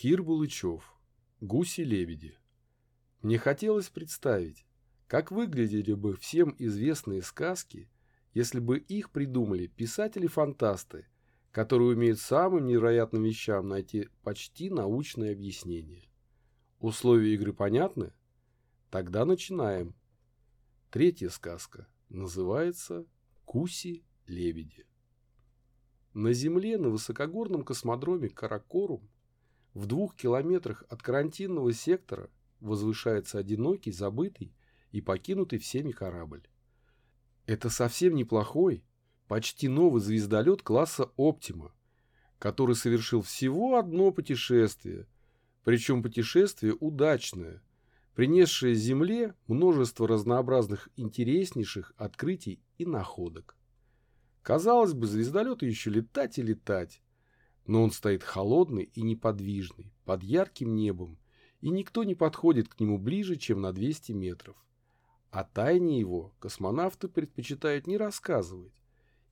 Кир Булычев. Гуси-лебеди. Мне хотелось представить, как выглядели бы всем известные сказки, если бы их придумали писатели-фантасты, которые умеют самым невероятным вещам найти почти научное объяснение. Условия игры понятны? Тогда начинаем. Третья сказка называется «Куси-лебеди». На Земле на высокогорном космодроме Каракорум в двух километрах от карантинного сектора возвышается одинокий, забытый и покинутый всеми корабль. Это совсем неплохой, почти новый звездолет класса «Оптима», который совершил всего одно путешествие, причем путешествие удачное, принесшее Земле множество разнообразных интереснейших открытий и находок. Казалось бы, звездолету еще летать и летать, но он стоит холодный и неподвижный, под ярким небом, и никто не подходит к нему ближе, чем на 200 метров. О тайне его космонавты предпочитают не рассказывать,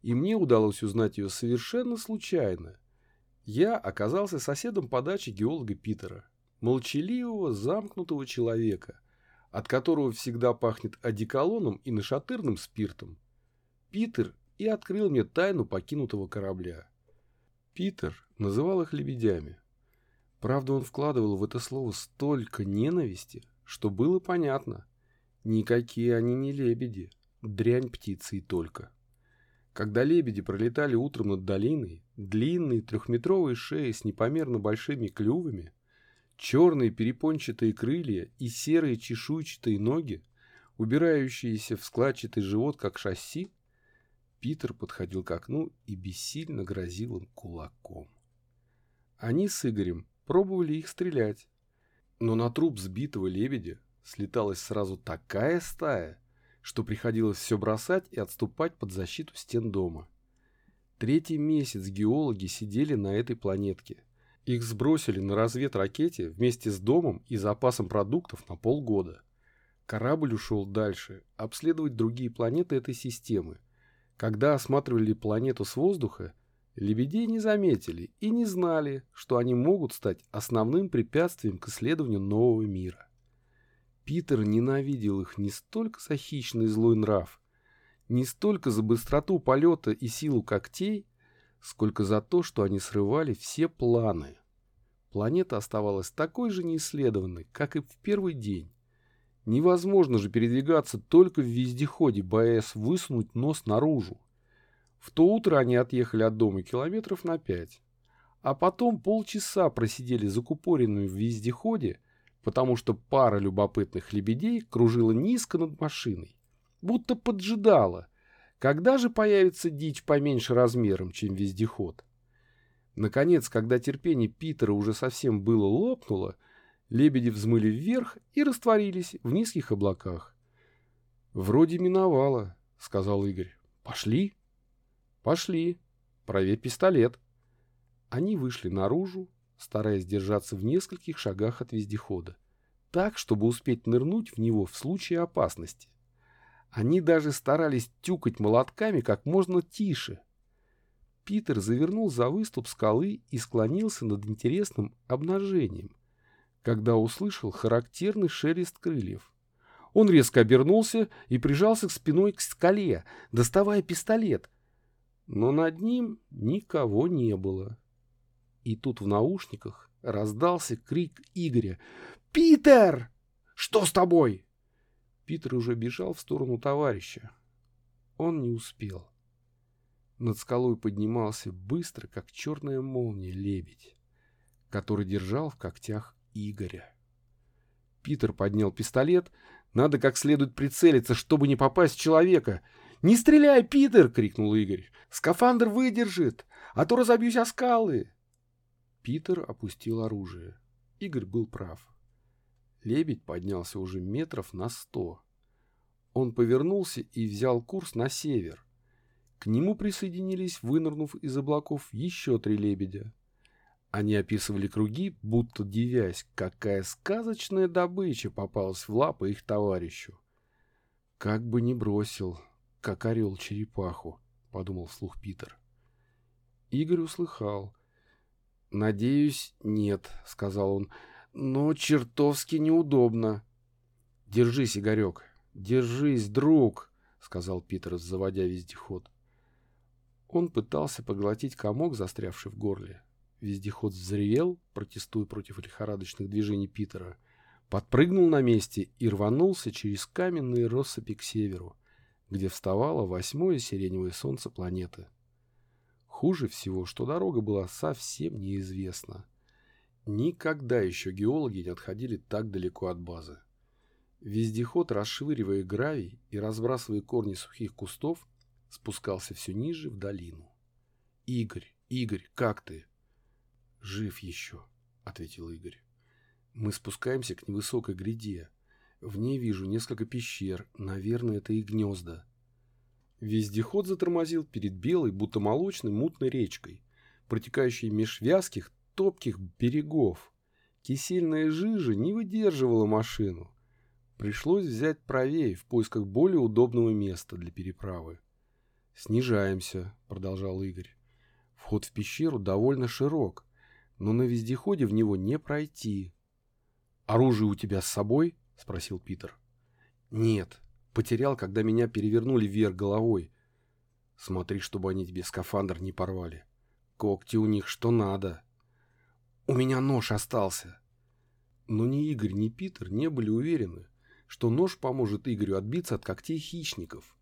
и мне удалось узнать ее совершенно случайно. Я оказался соседом по даче геолога Питера, молчаливого, замкнутого человека, от которого всегда пахнет одеколоном и нашатырным спиртом. Питер и открыл мне тайну покинутого корабля. Питер называл их лебедями. Правда, он вкладывал в это слово столько ненависти, что было понятно. Никакие они не лебеди, дрянь птицы и только. Когда лебеди пролетали утром над долиной, длинные трехметровые шеи с непомерно большими клювами, черные перепончатые крылья и серые чешуйчатые ноги, убирающиеся в складчатый живот, как шасси, Питер подходил к окну и бессильно грозил им кулаком. Они с Игорем пробовали их стрелять, но на труп сбитого лебедя слеталась сразу такая стая, что приходилось все бросать и отступать под защиту стен дома. Третий месяц геологи сидели на этой планетке. Их сбросили на разведракете вместе с домом и запасом продуктов на полгода. Корабль ушел дальше, обследовать другие планеты этой системы, когда осматривали планету с воздуха, лебедей не заметили и не знали, что они могут стать основным препятствием к исследованию нового мира. Питер ненавидел их не столько за хищный злой нрав, не столько за быстроту полета и силу когтей, сколько за то, что они срывали все планы. Планета оставалась такой же неисследованной, как и в первый день. Невозможно же передвигаться только в вездеходе, боясь высунуть нос наружу. В то утро они отъехали от дома километров на пять. А потом полчаса просидели закупоренными в вездеходе, потому что пара любопытных лебедей кружила низко над машиной, будто поджидала, когда же появится дичь поменьше размером, чем вездеход. Наконец, когда терпение Питера уже совсем было лопнуло, Лебеди взмыли вверх и растворились в низких облаках. «Вроде миновало», — сказал Игорь. «Пошли?» «Пошли. Проверь пистолет». Они вышли наружу, стараясь держаться в нескольких шагах от вездехода, так, чтобы успеть нырнуть в него в случае опасности. Они даже старались тюкать молотками как можно тише. Питер завернул за выступ скалы и склонился над интересным обнажением — когда услышал характерный шелест крыльев. Он резко обернулся и прижался к спиной к скале, доставая пистолет. Но над ним никого не было. И тут в наушниках раздался крик Игоря. «Питер! Что с тобой?» Питер уже бежал в сторону товарища. Он не успел. Над скалой поднимался быстро, как черная молния, лебедь, который держал в когтях Игоря. Питер поднял пистолет. Надо как следует прицелиться, чтобы не попасть в человека. «Не стреляй, Питер!» — крикнул Игорь. «Скафандр выдержит, а то разобьюсь о скалы!» Питер опустил оружие. Игорь был прав. Лебедь поднялся уже метров на сто. Он повернулся и взял курс на север. К нему присоединились, вынырнув из облаков, еще три лебедя. Они описывали круги, будто дивясь, какая сказочная добыча попалась в лапы их товарищу. «Как бы не бросил, как орел черепаху», — подумал вслух Питер. Игорь услыхал. «Надеюсь, нет», — сказал он, — «но чертовски неудобно». «Держись, Игорек, держись, друг», — сказал Питер, заводя вездеход. Он пытался поглотить комок, застрявший в горле. Вездеход взревел, протестуя против лихорадочных движений Питера, подпрыгнул на месте и рванулся через каменные россыпи к северу, где вставало восьмое сиреневое солнце планеты. Хуже всего, что дорога была совсем неизвестна. Никогда еще геологи не отходили так далеко от базы. Вездеход, расшвыривая гравий и разбрасывая корни сухих кустов, спускался все ниже в долину. «Игорь, Игорь, как ты?» «Жив еще», — ответил Игорь. «Мы спускаемся к невысокой гряде. В ней вижу несколько пещер. Наверное, это и гнезда. Вездеход затормозил перед белой, будто молочной, мутной речкой, протекающей меж вязких, топких берегов. Кисельная жижа не выдерживала машину. Пришлось взять правее в поисках более удобного места для переправы. «Снижаемся», — продолжал Игорь. «Вход в пещеру довольно широк, но на вездеходе в него не пройти». «Оружие у тебя с собой?» — спросил Питер. «Нет, Потерял, когда меня перевернули вверх головой. Смотри, чтобы они тебе скафандр не порвали. Когти у них что надо. У меня нож остался. Но ни Игорь, ни Питер не были уверены, что нож поможет Игорю отбиться от когтей хищников.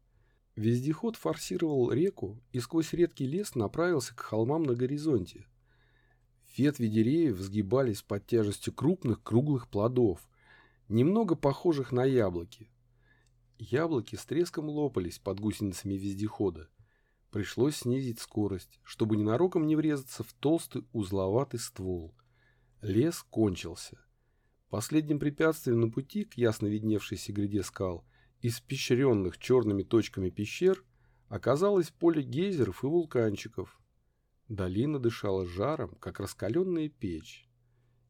Вездеход форсировал реку и сквозь редкий лес направился к холмам на горизонте. Ветви деревьев сгибались под тяжестью крупных круглых плодов, немного похожих на яблоки. Яблоки с треском лопались под гусеницами вездехода. Пришлось снизить скорость, чтобы ненароком не врезаться в толстый узловатый ствол. Лес кончился. Последним препятствием на пути к ясно видневшейся гряде скал, испещренных черными точками пещер, оказалось поле гейзеров и вулканчиков. Долина дышала жаром, как раскаленная печь.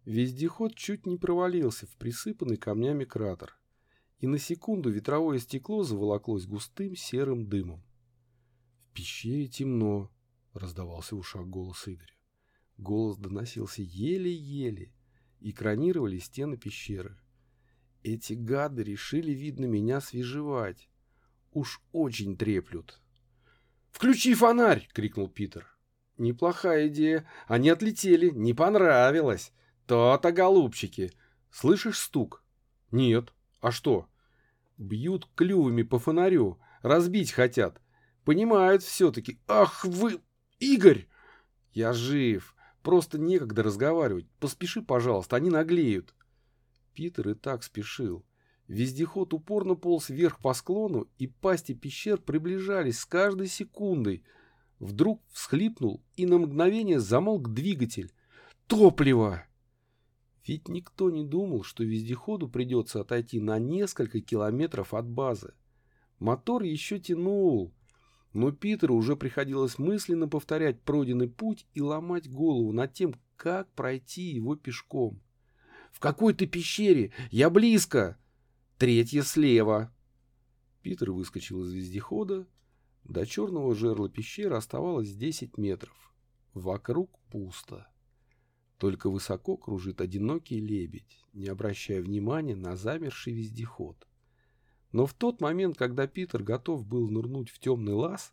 Вездеход чуть не провалился в присыпанный камнями кратер и на секунду ветровое стекло заволоклось густым серым дымом. «В пещере темно», — раздавался в ушах голос Игоря. Голос доносился еле-еле, экранировали стены пещеры. Эти гады решили, видно, меня свежевать. Уж очень треплют. «Включи фонарь!» — крикнул Питер. «Неплохая идея. Они отлетели. Не понравилось. То-то, голубчики. Слышишь стук?» «Нет. А что?» Бьют клювами по фонарю, разбить хотят. Понимают все-таки. Ах вы, Игорь! Я жив. Просто некогда разговаривать. Поспеши, пожалуйста, они наглеют. Питер и так спешил. Вездеход упорно полз вверх по склону, и пасти пещер приближались с каждой секундой. Вдруг всхлипнул, и на мгновение замолк двигатель. «Топливо!» Ведь никто не думал, что вездеходу придется отойти на несколько километров от базы. Мотор еще тянул, но Питеру уже приходилось мысленно повторять пройденный путь и ломать голову над тем, как пройти его пешком. «В какой-то пещере! Я близко! Третья слева!» Питер выскочил из вездехода. До черного жерла пещеры оставалось 10 метров. Вокруг пусто. Только высоко кружит одинокий лебедь, не обращая внимания на замерший вездеход. Но в тот момент, когда Питер готов был нырнуть в темный лаз,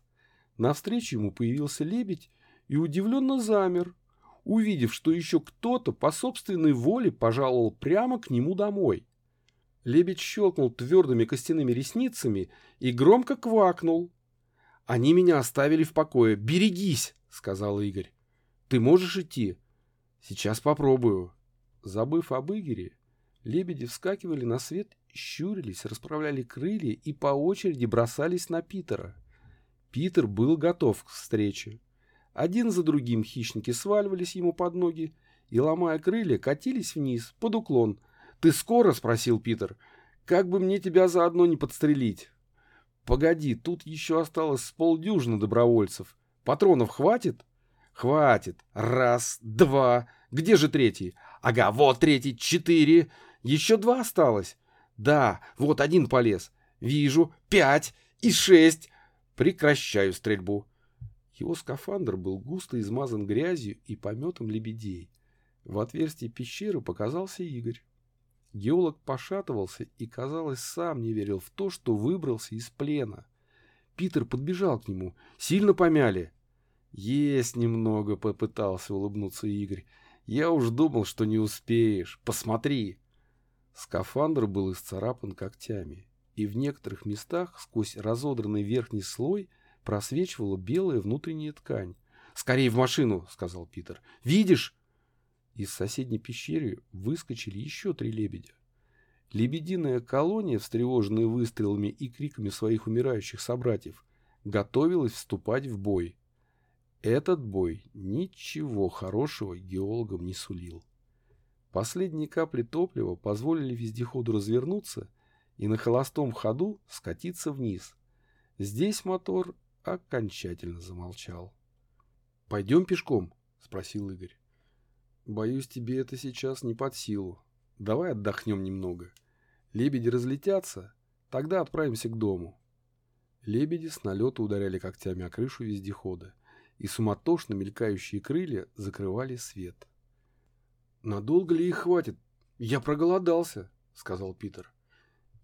навстречу ему появился лебедь и удивленно замер, увидев, что еще кто-то по собственной воле пожаловал прямо к нему домой. Лебедь щелкнул твердыми костяными ресницами и громко квакнул. «Они меня оставили в покое. Берегись!» — сказал Игорь. «Ты можешь идти?» Сейчас попробую. Забыв об Игоре, лебеди вскакивали на свет, щурились, расправляли крылья и по очереди бросались на Питера. Питер был готов к встрече. Один за другим хищники сваливались ему под ноги и, ломая крылья, катились вниз, под уклон. «Ты скоро?» — спросил Питер. «Как бы мне тебя заодно не подстрелить?» «Погоди, тут еще осталось с полдюжины добровольцев. Патронов хватит?» Хватит. Раз, два. Где же третий? Ага, вот третий. Четыре. Еще два осталось. Да, вот один полез. Вижу. Пять и шесть. Прекращаю стрельбу. Его скафандр был густо измазан грязью и пометом лебедей. В отверстии пещеры показался Игорь. Геолог пошатывался и, казалось, сам не верил в то, что выбрался из плена. Питер подбежал к нему. Сильно помяли. «Есть немного», — попытался улыбнуться Игорь. «Я уж думал, что не успеешь. Посмотри». Скафандр был исцарапан когтями, и в некоторых местах сквозь разодранный верхний слой просвечивала белая внутренняя ткань. «Скорей в машину!» — сказал Питер. «Видишь?» Из соседней пещеры выскочили еще три лебедя. Лебединая колония, встревоженная выстрелами и криками своих умирающих собратьев, готовилась вступать в бой. Этот бой ничего хорошего геологам не сулил. Последние капли топлива позволили вездеходу развернуться и на холостом ходу скатиться вниз. Здесь мотор окончательно замолчал. «Пойдем пешком?» — спросил Игорь. Боюсь, тебе это сейчас не под силу. Давай отдохнем немного. Лебеди разлетятся, тогда отправимся к дому. Лебеди с налета ударяли когтями о крышу вездехода, и суматошно мелькающие крылья закрывали свет. «Надолго ли их хватит? Я проголодался», — сказал Питер.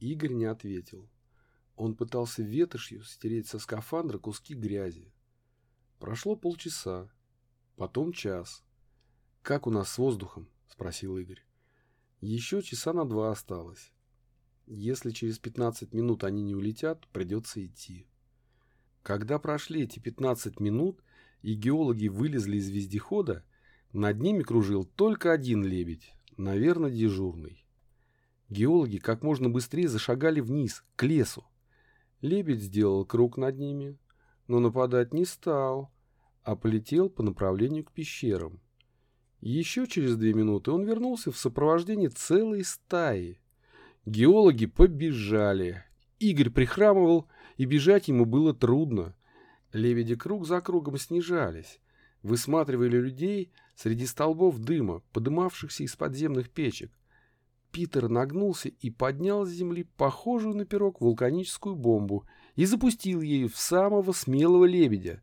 Игорь не ответил. Он пытался ветошью стереть со скафандра куски грязи. Прошло полчаса, потом час — «Как у нас с воздухом?» – спросил Игорь. «Еще часа на два осталось. Если через 15 минут они не улетят, придется идти». Когда прошли эти 15 минут, и геологи вылезли из вездехода, над ними кружил только один лебедь, наверное, дежурный. Геологи как можно быстрее зашагали вниз, к лесу. Лебедь сделал круг над ними, но нападать не стал, а полетел по направлению к пещерам. Еще через две минуты он вернулся в сопровождении целой стаи. Геологи побежали. Игорь прихрамывал, и бежать ему было трудно. Лебеди круг за кругом снижались, высматривали людей среди столбов дыма, подымавшихся из подземных печек. Питер нагнулся и поднял с земли похожую на пирог вулканическую бомбу и запустил ею в самого смелого лебедя.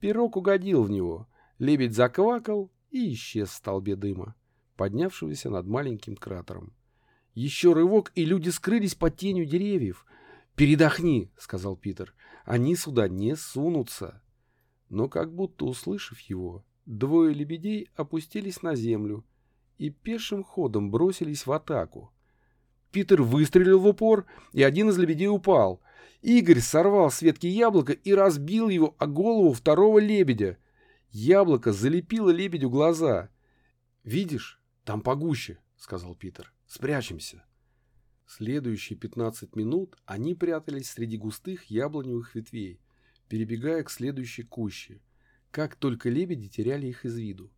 Пирог угодил в него. Лебедь заквакал и исчез в столбе дыма, поднявшегося над маленьким кратером. Еще рывок, и люди скрылись под тенью деревьев. «Передохни», — сказал Питер, — «они сюда не сунутся». Но как будто услышав его, двое лебедей опустились на землю и пешим ходом бросились в атаку. Питер выстрелил в упор, и один из лебедей упал. Игорь сорвал с ветки яблоко и разбил его о голову второго лебедя. Яблоко залепило лебедю глаза. «Видишь, там погуще», — сказал Питер. «Спрячемся». Следующие 15 минут они прятались среди густых яблоневых ветвей, перебегая к следующей куще. Как только лебеди теряли их из виду.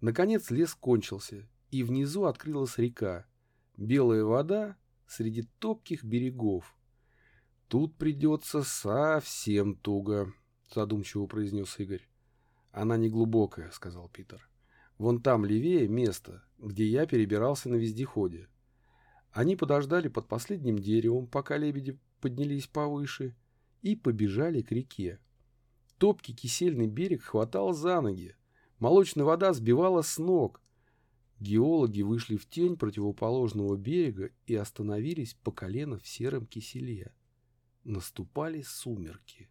Наконец лес кончился, и внизу открылась река. Белая вода среди топких берегов. «Тут придется совсем туго», — задумчиво произнес Игорь. «Она не глубокая», — сказал Питер. «Вон там левее место, где я перебирался на вездеходе». Они подождали под последним деревом, пока лебеди поднялись повыше, и побежали к реке. Топкий кисельный берег хватал за ноги. Молочная вода сбивала с ног. Геологи вышли в тень противоположного берега и остановились по колено в сером киселе. Наступали сумерки.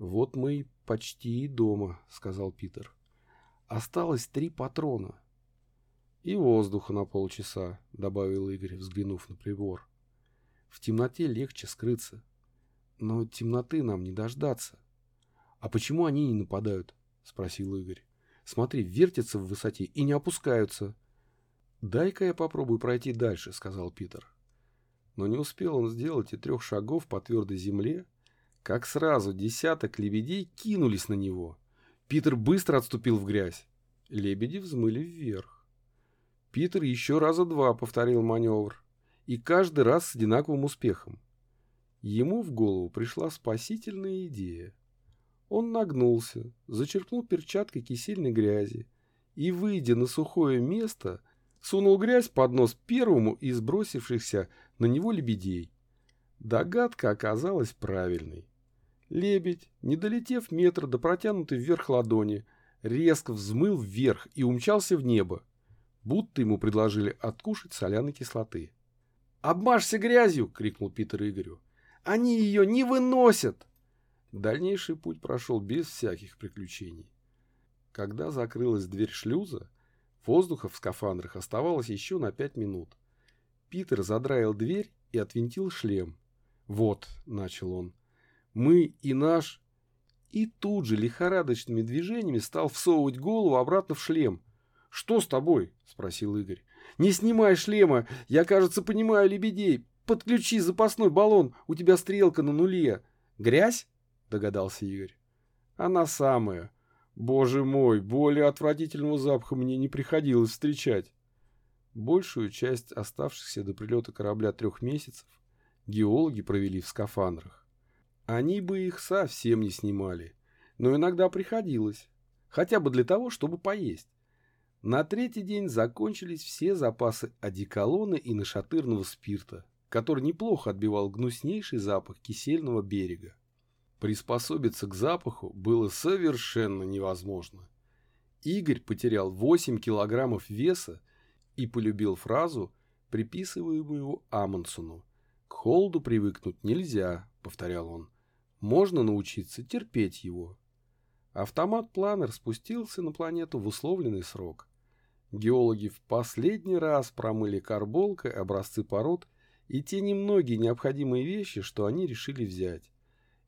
«Вот мы почти и дома», — сказал Питер. «Осталось три патрона». «И воздуха на полчаса», — добавил Игорь, взглянув на прибор. «В темноте легче скрыться. Но темноты нам не дождаться». «А почему они не нападают?» — спросил Игорь. «Смотри, вертятся в высоте и не опускаются». «Дай-ка я попробую пройти дальше», — сказал Питер. Но не успел он сделать и трех шагов по твердой земле, как сразу десяток лебедей кинулись на него. Питер быстро отступил в грязь. Лебеди взмыли вверх. Питер еще раза два повторил маневр, и каждый раз с одинаковым успехом. Ему в голову пришла спасительная идея. Он нагнулся, зачерпнул перчаткой кисельной грязи и, выйдя на сухое место, сунул грязь под нос первому из сбросившихся на него лебедей. Догадка оказалась правильной. Лебедь, не долетев метра до протянутой вверх ладони, резко взмыл вверх и умчался в небо, будто ему предложили откушать соляной кислоты. «Обмажься грязью!» — крикнул Питер Игорю. «Они ее не выносят!» Дальнейший путь прошел без всяких приключений. Когда закрылась дверь шлюза, воздуха в скафандрах оставалось еще на пять минут. Питер задраил дверь и отвинтил шлем. «Вот», — начал он, — «мы и наш...» И тут же лихорадочными движениями стал всовывать голову обратно в шлем. «Что с тобой?» — спросил Игорь. «Не снимай шлема, я, кажется, понимаю лебедей. Подключи запасной баллон, у тебя стрелка на нуле. Грязь?» — догадался Игорь. «Она самая. Боже мой, более отвратительного запаха мне не приходилось встречать». Большую часть оставшихся до прилета корабля трех месяцев геологи провели в скафандрах. Они бы их совсем не снимали, но иногда приходилось, хотя бы для того, чтобы поесть. На третий день закончились все запасы одеколона и нашатырного спирта, который неплохо отбивал гнуснейший запах кисельного берега. Приспособиться к запаху было совершенно невозможно. Игорь потерял 8 килограммов веса и полюбил фразу, приписываемую Амундсену. «К холоду привыкнуть нельзя», — повторял он. «Можно научиться терпеть его». Автомат-планер спустился на планету в условленный срок. Геологи в последний раз промыли карболкой образцы пород и те немногие необходимые вещи, что они решили взять.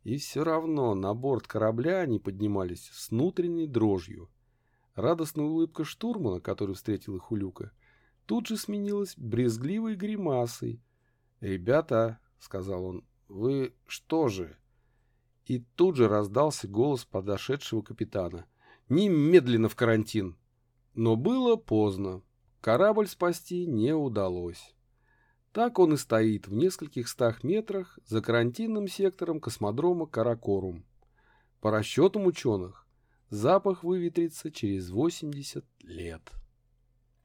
И все равно на борт корабля они поднимались с внутренней дрожью. Радостная улыбка штурмана, который встретил их у люка, тут же сменилась брезгливой гримасой. «Ребята», — сказал он, — «вы что же?» И тут же раздался голос подошедшего капитана. «Немедленно в карантин!» Но было поздно. Корабль спасти не удалось. Так он и стоит в нескольких стах метрах за карантинным сектором космодрома Каракорум. По расчетам ученых, запах выветрится через 80 лет.